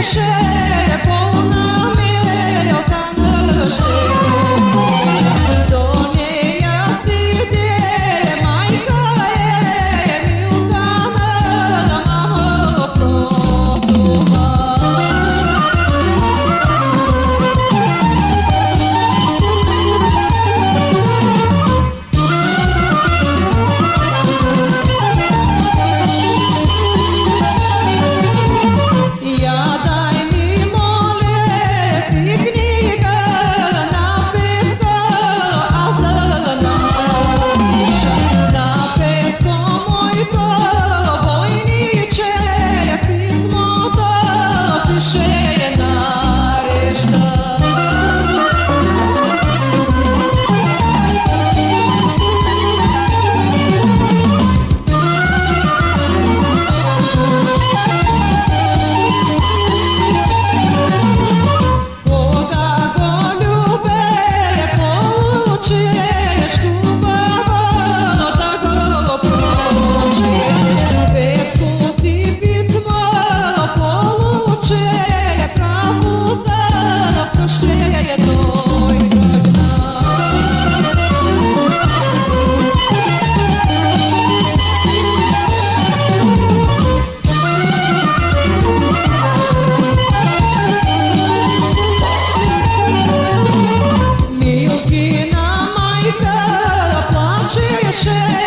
是谁？share.